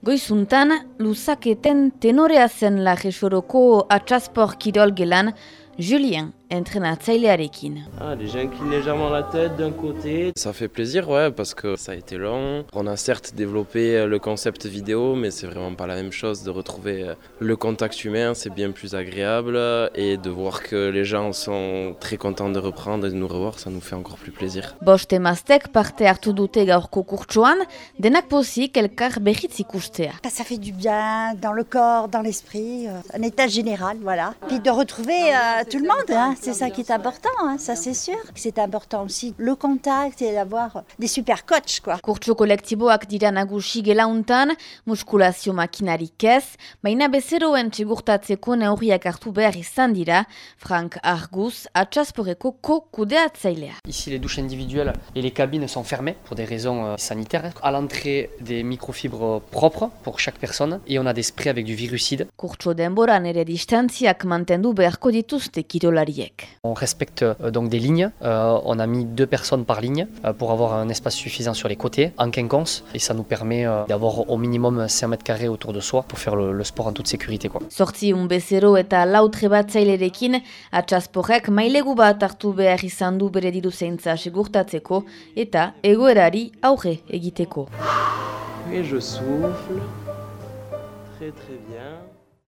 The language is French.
Goizuntan, luzaketen tenorea zen la jesoroko atxaspor kirol gelan, Julien entraînatzailearekin. Ah, les gens inclinent légèrement la tête d'un côté. Ça fait plaisir, ouais, parce que ça a été long. On a certes développé euh, le concept vidéo, mais c'est vraiment pas la même chose de retrouver euh, le contact humain, c'est bien plus agréable. Et de voir que les gens sont très contents de reprendre et de nous revoir, ça nous fait encore plus plaisir. Bost emaztek parte hartu dute gaurko kurtsuan, denak pozik elkar behitz ikustea. Ça fait du bien dans le corps, dans l'esprit, euh, un état général, voilà. Puis de retrouver euh, tout le monde, hein, c'est ça qui est important, hein, ça c'est sûr. C'est important aussi le contact et d'avoir des super coachs, quoi. Kurtsu kolektiboak dira nagusi gelauntan, muskulazio makinarik ez, baina bezeroen txigurtatzeko neurriak hartu behar izan dira, Frank Argus, atxasporeko ko-kudeatzailea. Ici, les douches individuelles et les cabines sont fermées pour des raisons euh, sanitaires. À l'entrée, des microfibres propres pour chaque personne et on a des sprays avec du virucide. Kurtso denboran ere distantziak mantendu beharko dituzte kirolariek. On respecte euh, donc des lignes. Euh, on a mis deux personnes par ligne euh, pour avoir un espace suffisant sur les côtés en quinconce et ça nous permet euh, d'avoir au minimum 5 mètres carrés autour de soi pour faire le, le sport en toute sécurité. Quoi. Zortzi un bezero eta lau trebatzailerekin, atxasporek mailegu bat hartu behar izan du bere diru zeintza segurtatzeko eta egoerari aurre egiteko. Et je souffle. Très très bien.